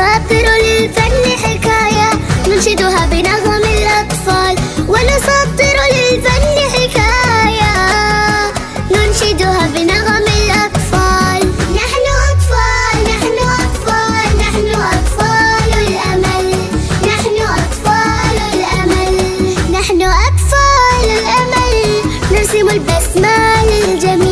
شاطر للفن حكاية ننشدها بنغم الأطفال ونسطر للفن حكاية. ننشدها بنغم الأطفال. نحن أطفال نحن أطفال نحن أطفال الأمل. نحن أطفال الأمل. نحن أطفال الأمل. نرسم البسمة للجميع.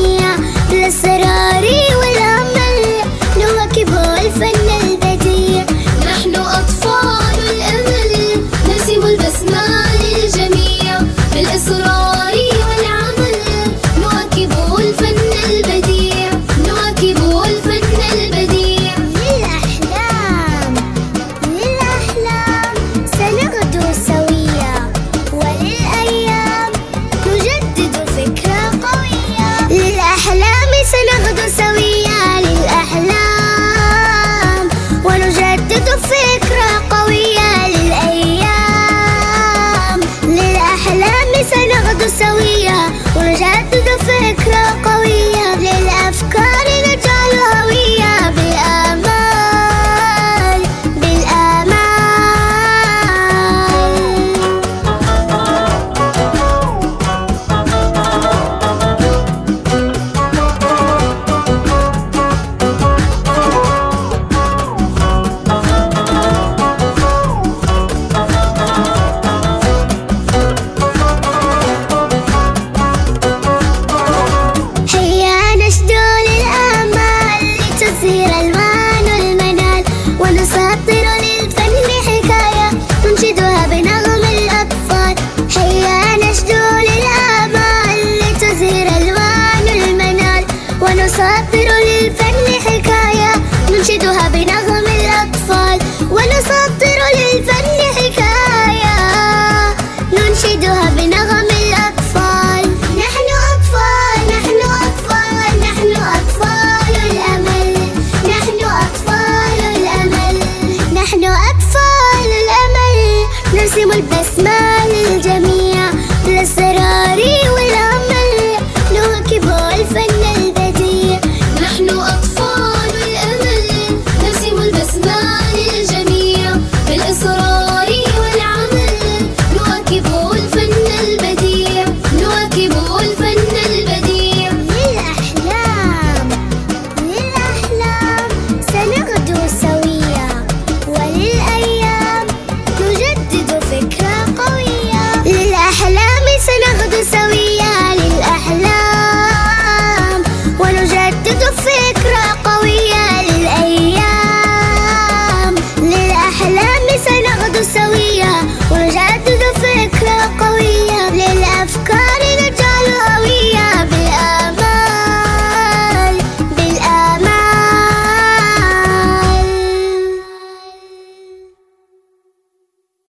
البسمة للجميع بالأسرار والأمل